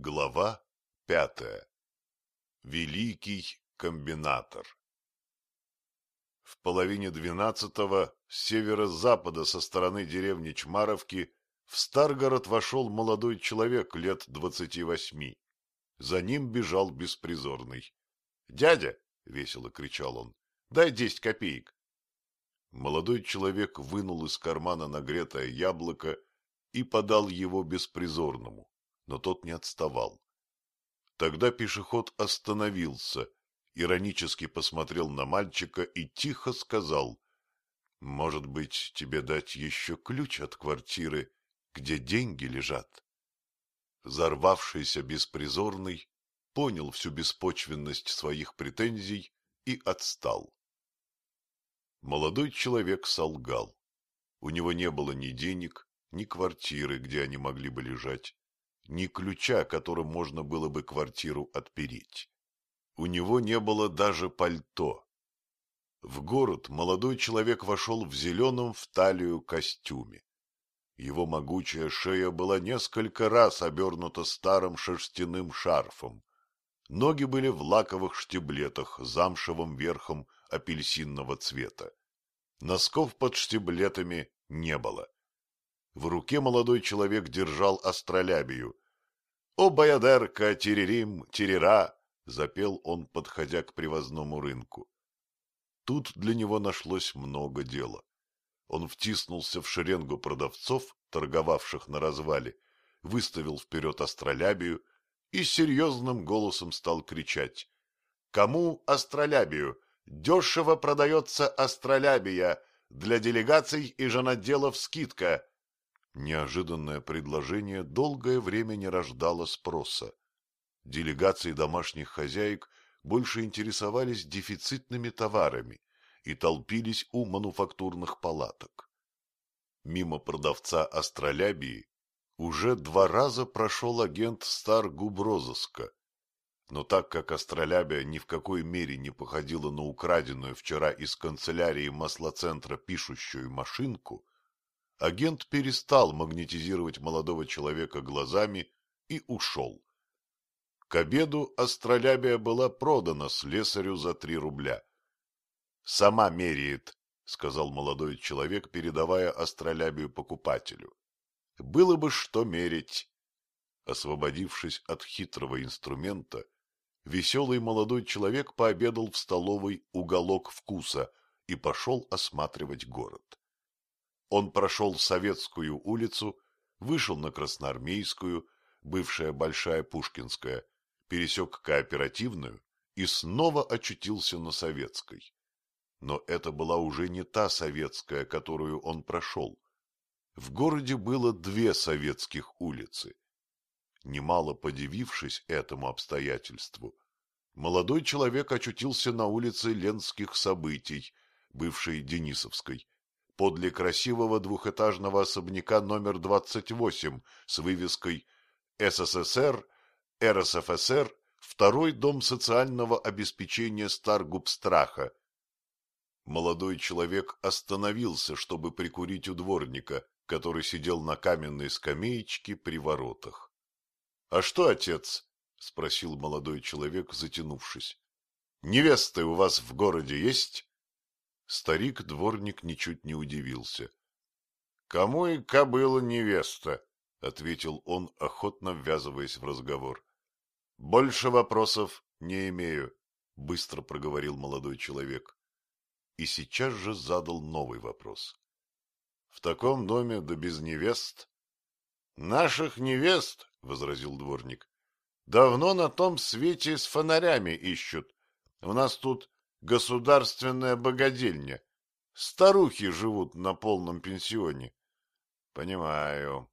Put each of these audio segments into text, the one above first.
Глава пятая. Великий комбинатор. В половине двенадцатого с северо-запада со стороны деревни Чмаровки в Старгород вошел молодой человек лет двадцати восьми. За ним бежал беспризорный. — Дядя! — весело кричал он. — Дай десять копеек. Молодой человек вынул из кармана нагретое яблоко и подал его беспризорному но тот не отставал. Тогда пешеход остановился, иронически посмотрел на мальчика и тихо сказал, «Может быть, тебе дать еще ключ от квартиры, где деньги лежат?» Зарвавшийся беспризорный понял всю беспочвенность своих претензий и отстал. Молодой человек солгал. У него не было ни денег, ни квартиры, где они могли бы лежать ни ключа, которым можно было бы квартиру отпереть. У него не было даже пальто. В город молодой человек вошел в зеленом в талию костюме. Его могучая шея была несколько раз обернута старым шерстяным шарфом. Ноги были в лаковых штиблетах замшевым верхом апельсинного цвета. Носков под штиблетами не было. В руке молодой человек держал астролябию. «О, баядерка, терерим, терера!» — запел он, подходя к привозному рынку. Тут для него нашлось много дела. Он втиснулся в шеренгу продавцов, торговавших на развале, выставил вперед астролябию и серьезным голосом стал кричать. «Кому астролябию? Дешево продается астролябия! Для делегаций и женоделов скидка! Неожиданное предложение долгое время не рождало спроса. Делегации домашних хозяек больше интересовались дефицитными товарами и толпились у мануфактурных палаток. Мимо продавца астролябии уже два раза прошел агент Старгуброзыска, но так как астролябия ни в какой мере не походила на украденную вчера из канцелярии маслоцентра пишущую машинку, агент перестал магнетизировать молодого человека глазами и ушел. К обеду астролябия была продана слесарю за три рубля. — Сама меряет, — сказал молодой человек, передавая астролябию покупателю. — Было бы что мерить. Освободившись от хитрого инструмента, веселый молодой человек пообедал в столовой «Уголок вкуса» и пошел осматривать город. Он прошел Советскую улицу, вышел на Красноармейскую, бывшая Большая Пушкинская, пересек Кооперативную и снова очутился на Советской. Но это была уже не та Советская, которую он прошел. В городе было две советских улицы. Немало подивившись этому обстоятельству, молодой человек очутился на улице Ленских событий, бывшей Денисовской, подле красивого двухэтажного особняка номер 28 с вывеской «СССР, РСФСР, второй дом социального обеспечения Старгубстраха». Молодой человек остановился, чтобы прикурить у дворника, который сидел на каменной скамеечке при воротах. — А что, отец? — спросил молодой человек, затянувшись. — Невесты у вас в городе есть? Старик-дворник ничуть не удивился. — Кому и кобыла невеста? — ответил он, охотно ввязываясь в разговор. — Больше вопросов не имею, — быстро проговорил молодой человек. И сейчас же задал новый вопрос. — В таком доме да без невест? — Наших невест, — возразил дворник, — давно на том свете с фонарями ищут. У нас тут государственная богадельня. Старухи живут на полном пенсионе. Понимаю.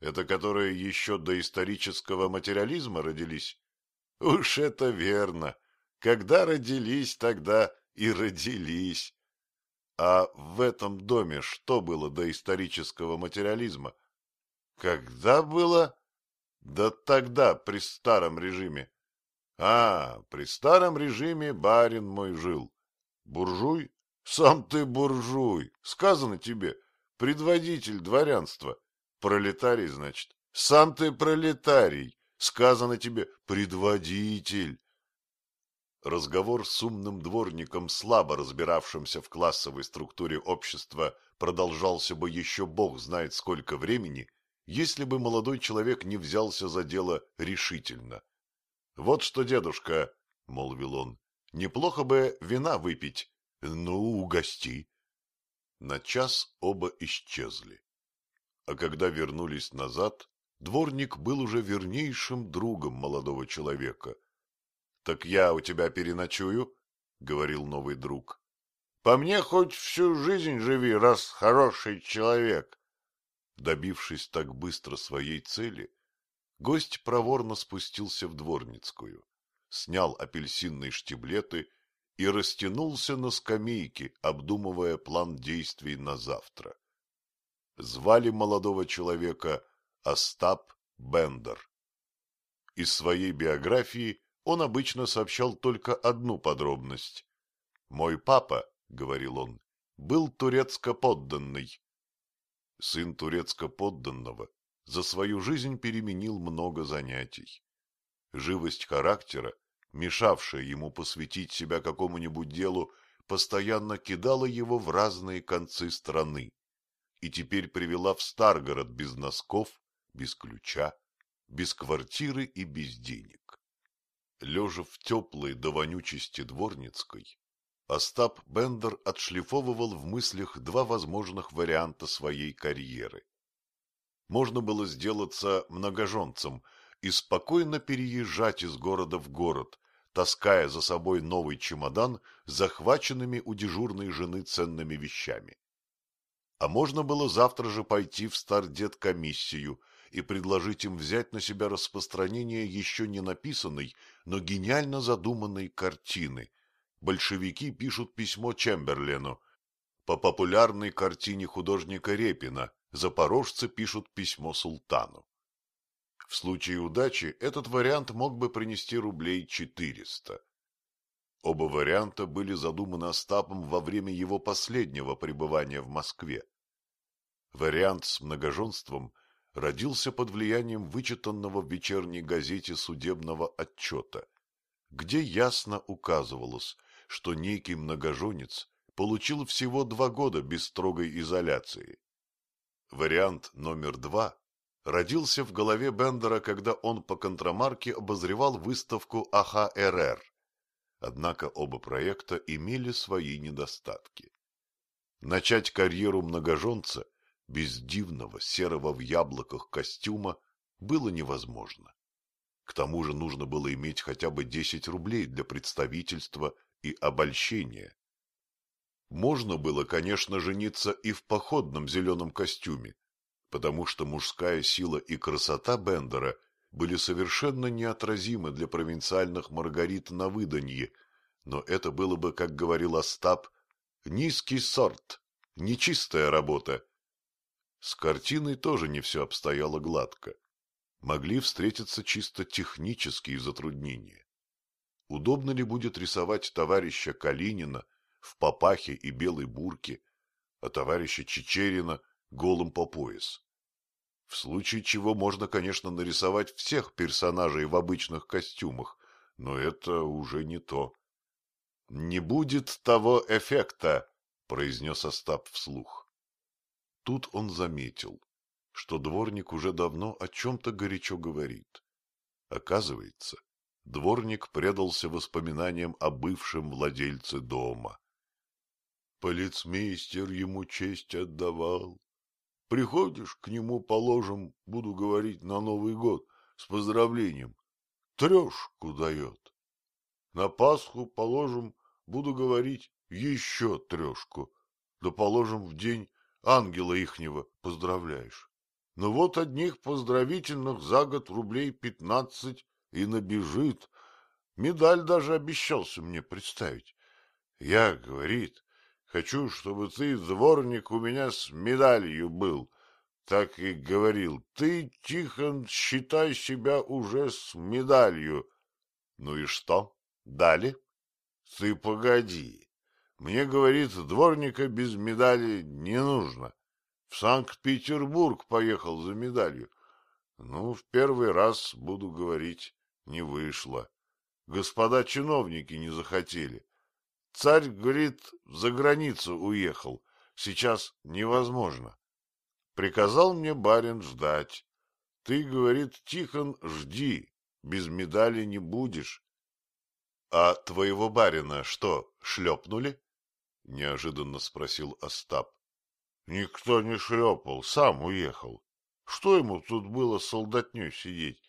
Это которые еще до исторического материализма родились? Уж это верно. Когда родились, тогда и родились. А в этом доме что было до исторического материализма? Когда было? Да тогда, при старом режиме. А, при старом режиме барин мой жил. Буржуй? Сам ты буржуй. Сказано тебе. Предводитель дворянства. Пролетарий, значит. Сам ты пролетарий. Сказано тебе «предводитель». Разговор с умным дворником, слабо разбиравшимся в классовой структуре общества, продолжался бы еще бог знает сколько времени, если бы молодой человек не взялся за дело решительно. — Вот что, дедушка, — молвил он, — неплохо бы вина выпить. Ну, угости. На час оба исчезли. А когда вернулись назад, дворник был уже вернейшим другом молодого человека. Так я у тебя переночую, — говорил новый друг. — По мне хоть всю жизнь живи, раз хороший человек. Добившись так быстро своей цели, гость проворно спустился в дворницкую, снял апельсинные штиблеты и растянулся на скамейке, обдумывая план действий на завтра. Звали молодого человека Остап Бендер. Из своей биографии он обычно сообщал только одну подробность. «Мой папа, — говорил он, — был турецко-подданный». Сын турецко-подданного за свою жизнь переменил много занятий. Живость характера, мешавшая ему посвятить себя какому-нибудь делу, постоянно кидала его в разные концы страны и теперь привела в Старгород без носков, без ключа, без квартиры и без денег. Лежа в теплой до вонючести дворницкой, Остап Бендер отшлифовывал в мыслях два возможных варианта своей карьеры. Можно было сделаться многоженцем и спокойно переезжать из города в город, таская за собой новый чемодан с захваченными у дежурной жены ценными вещами. А можно было завтра же пойти в стардет комиссию и предложить им взять на себя распространение еще не написанной, но гениально задуманной картины. Большевики пишут письмо Чемберлену. По популярной картине художника Репина запорожцы пишут письмо султану. В случае удачи этот вариант мог бы принести рублей 400. Оба варианта были задуманы Остапом во время его последнего пребывания в Москве. Вариант с многоженством – родился под влиянием вычитанного в вечерней газете судебного отчета, где ясно указывалось, что некий многоженец получил всего два года без строгой изоляции. Вариант номер два родился в голове Бендера, когда он по контрамарке обозревал выставку АХРР. Однако оба проекта имели свои недостатки. Начать карьеру многоженца без дивного серого в яблоках костюма было невозможно. К тому же нужно было иметь хотя бы десять рублей для представительства и обольщения. Можно было, конечно, жениться и в походном зеленом костюме, потому что мужская сила и красота Бендера были совершенно неотразимы для провинциальных маргарит на выданье, но это было бы, как говорил Остап, низкий сорт, нечистая работа, с картиной тоже не все обстояло гладко. Могли встретиться чисто технические затруднения. Удобно ли будет рисовать товарища Калинина в папахе и белой бурке, а товарища Чечерина голым по пояс? В случае чего можно, конечно, нарисовать всех персонажей в обычных костюмах, но это уже не то. — Не будет того эффекта, — произнес Остап вслух. Тут он заметил, что дворник уже давно о чем-то горячо говорит. Оказывается, дворник предался воспоминаниям о бывшем владельце дома. Полицмейстер ему честь отдавал. Приходишь к нему, положим, буду говорить на Новый год, с поздравлением. Трешку дает. На Пасху, положим, буду говорить еще трешку. Да, положим, в день ангела ихнего поздравляешь. Ну вот одних поздравительных за год рублей пятнадцать и набежит. Медаль даже обещался мне представить. Я, говорит, хочу, чтобы ты, дворник, у меня с медалью был. Так и говорил, ты, Тихон, считай себя уже с медалью. Ну и что, дали? Ты погоди, мне, говорит, дворника без медали не нужно. В Санкт-Петербург поехал за медалью. Ну, в первый раз, буду говорить, не вышло. Господа чиновники не захотели. Царь, говорит, за границу уехал. Сейчас невозможно. Приказал мне барин ждать. Ты, говорит, Тихон, жди, без медали не будешь. — А твоего барина что, шлепнули? — неожиданно спросил Остап. — Никто не шлепал, сам уехал. Что ему тут было солдатней сидеть?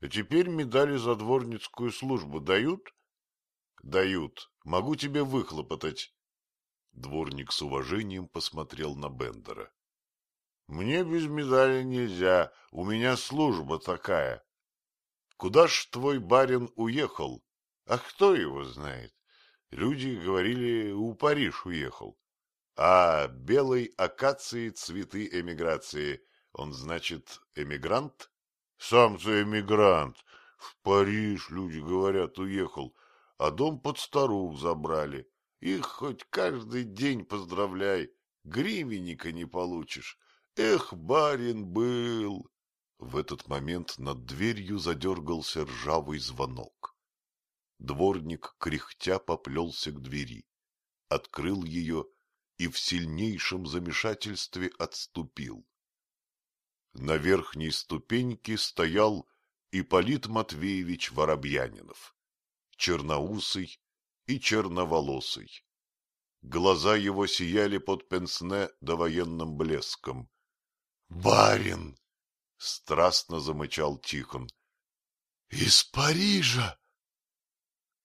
А теперь медали за дворницкую службу дают? — Дают. Могу тебе выхлопотать. Дворник с уважением посмотрел на Бендера. — Мне без медали нельзя, у меня служба такая. — Куда ж твой барин уехал? А кто его знает? Люди говорили, у Париж уехал. А белой акации цветы эмиграции — он, значит, эмигрант? Сам-то эмигрант. В Париж, люди говорят, уехал, а дом под старух забрали. Их хоть каждый день поздравляй, гривенника не получишь. Эх, барин был! В этот момент над дверью задергался ржавый звонок. Дворник, кряхтя, поплелся к двери, открыл ее и в сильнейшем замешательстве отступил. На верхней ступеньке стоял Ипполит Матвеевич Воробьянинов, черноусый и черноволосый. Глаза его сияли под пенсне довоенным блеском. — Барин! — страстно замычал Тихон. — Из Парижа!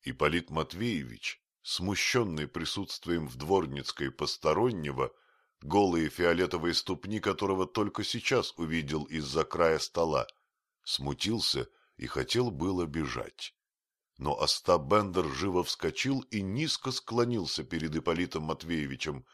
Ипполит Матвеевич, смущенный присутствием в Дворницкой постороннего, — голые фиолетовые ступни которого только сейчас увидел из-за края стола, смутился и хотел было бежать. Но Остап Бендер живо вскочил и низко склонился перед Ипполитом Матвеевичем.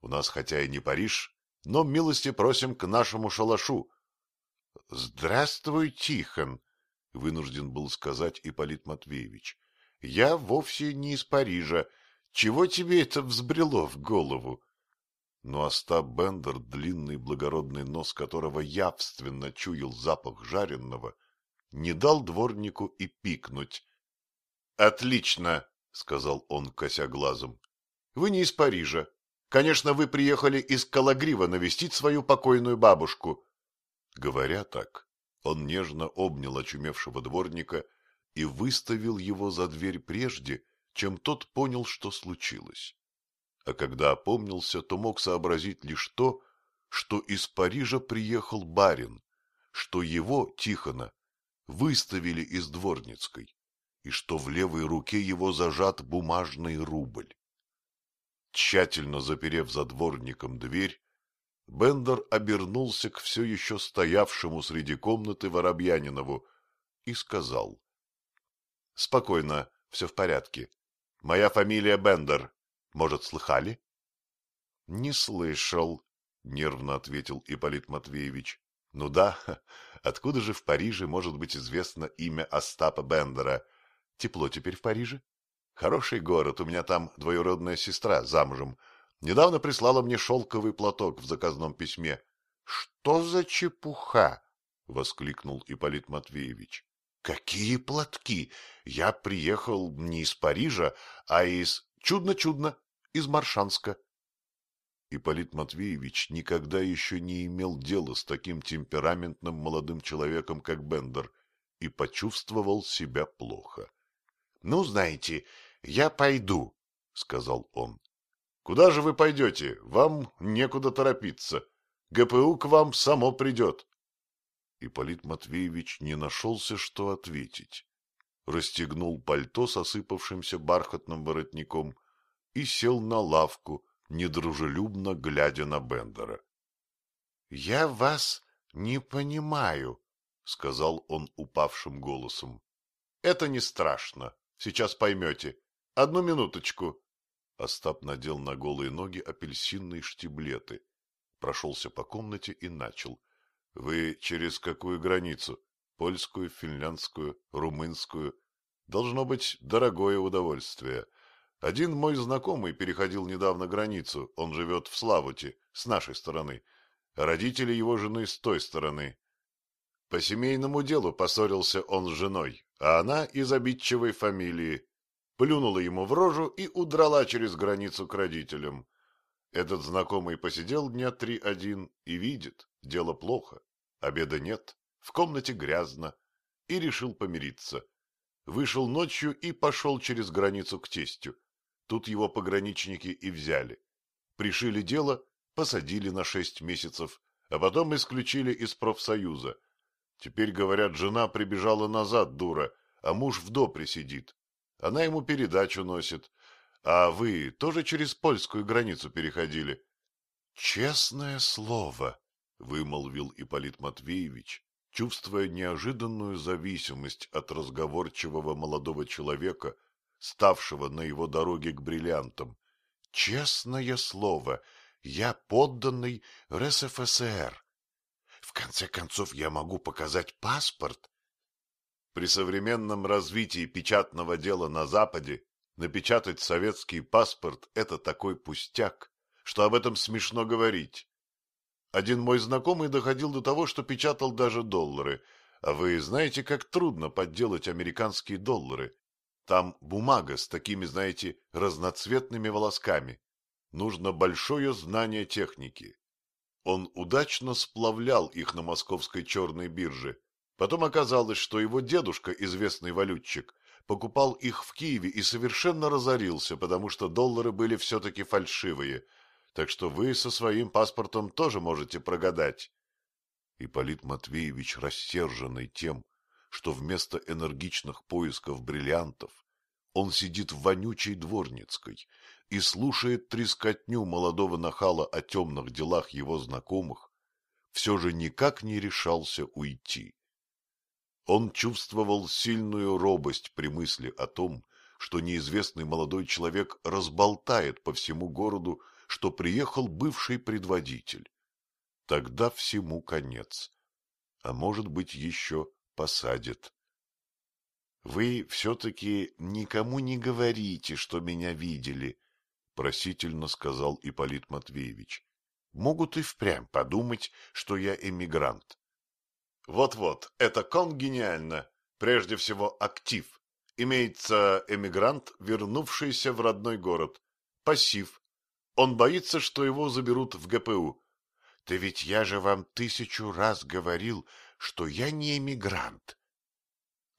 У нас хотя и не Париж, но милости просим к нашему шалашу. — Здравствуй, Тихон, — вынужден был сказать Ипполит Матвеевич. — Я вовсе не из Парижа. Чего тебе это взбрело в голову? но Остап Бендер, длинный благородный нос которого явственно чуял запах жареного, не дал дворнику и пикнуть. — Отлично, — сказал он, кося глазом. — Вы не из Парижа. Конечно, вы приехали из Калагрива навестить свою покойную бабушку. Говоря так, он нежно обнял очумевшего дворника и выставил его за дверь прежде, чем тот понял, что случилось а когда опомнился, то мог сообразить лишь то, что из Парижа приехал барин, что его, Тихона, выставили из Дворницкой, и что в левой руке его зажат бумажный рубль. Тщательно заперев за дворником дверь, Бендер обернулся к все еще стоявшему среди комнаты Воробьянинову и сказал. — Спокойно, все в порядке. Моя фамилия Бендер. Может, слыхали? — Не слышал, — нервно ответил Ипполит Матвеевич. — Ну да, откуда же в Париже может быть известно имя Остапа Бендера? Тепло теперь в Париже? Хороший город, у меня там двоюродная сестра замужем. Недавно прислала мне шелковый платок в заказном письме. — Что за чепуха? — воскликнул Ипполит Матвеевич. — Какие платки? Я приехал не из Парижа, а из Чудно-чудно, из Маршанска. Ипполит Матвеевич никогда еще не имел дела с таким темпераментным молодым человеком, как Бендер, и почувствовал себя плохо. — Ну, знаете, я пойду, — сказал он. — Куда же вы пойдете? Вам некуда торопиться. ГПУ к вам само придет. Ипполит Матвеевич не нашелся, что ответить расстегнул пальто с осыпавшимся бархатным воротником и сел на лавку, недружелюбно глядя на Бендера. — Я вас не понимаю, — сказал он упавшим голосом. — Это не страшно. Сейчас поймете. Одну минуточку. Остап надел на голые ноги апельсинные штиблеты, прошелся по комнате и начал. — Вы через какую границу? польскую, финляндскую, румынскую. Должно быть дорогое удовольствие. Один мой знакомый переходил недавно границу, он живет в Славуте, с нашей стороны. Родители его жены с той стороны. По семейному делу поссорился он с женой, а она из обидчивой фамилии. Плюнула ему в рожу и удрала через границу к родителям. Этот знакомый посидел дня три один и видит, дело плохо, обеда нет, в комнате грязно, и решил помириться. Вышел ночью и пошел через границу к тестю. Тут его пограничники и взяли. Пришили дело, посадили на шесть месяцев, а потом исключили из профсоюза. Теперь, говорят, жена прибежала назад, дура, а муж в допре сидит. Она ему передачу носит. А вы тоже через польскую границу переходили? — Честное слово, — вымолвил Ипполит Матвеевич, чувствуя неожиданную зависимость от разговорчивого молодого человека, ставшего на его дороге к бриллиантам. — Честное слово, я подданный РСФСР. В конце концов, я могу показать паспорт. При современном развитии печатного дела на Западе напечатать советский паспорт – это такой пустяк, что об этом смешно говорить. Один мой знакомый доходил до того, что печатал даже доллары. А вы знаете, как трудно подделать американские доллары? Там бумага с такими, знаете, разноцветными волосками. Нужно большое знание техники. Он удачно сплавлял их на московской черной бирже. Потом оказалось, что его дедушка, известный валютчик, покупал их в Киеве и совершенно разорился, потому что доллары были все-таки фальшивые. Так что вы со своим паспортом тоже можете прогадать. Ипполит Матвеевич, рассерженный тем, что вместо энергичных поисков бриллиантов он сидит в вонючей дворницкой и слушает трескотню молодого нахала о темных делах его знакомых, все же никак не решался уйти. Он чувствовал сильную робость при мысли о том, что неизвестный молодой человек разболтает по всему городу, что приехал бывший предводитель. Тогда всему конец. А может быть, еще посадят. Вы все-таки никому не говорите, что меня видели, просительно сказал Ипполит Матвеевич. Могут и впрямь подумать, что я эмигрант. Вот-вот, это конгениально. Прежде всего, актив. Имеется эмигрант, вернувшийся в родной город. Пассив. Он боится, что его заберут в ГПУ. Да ведь я же вам тысячу раз говорил, что я не эмигрант.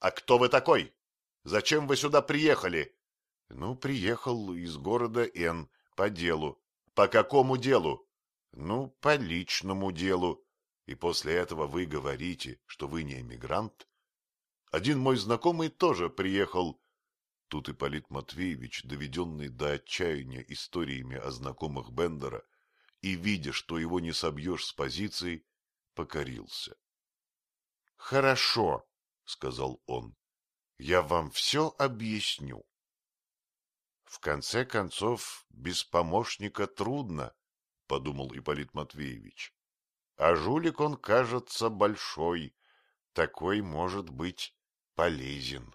А кто вы такой? Зачем вы сюда приехали? Ну, приехал из города Н по делу. По какому делу? Ну, по личному делу. И после этого вы говорите, что вы не эмигрант? Один мой знакомый тоже приехал. Тут и Ипполит Матвеевич, доведенный до отчаяния историями о знакомых Бендера, и, видя, что его не собьешь с позиции, покорился. — Хорошо, — сказал он, — я вам все объясню. В конце концов, без помощника трудно, — подумал Ипполит Матвеевич. А жулик он, кажется, большой, такой может быть полезен.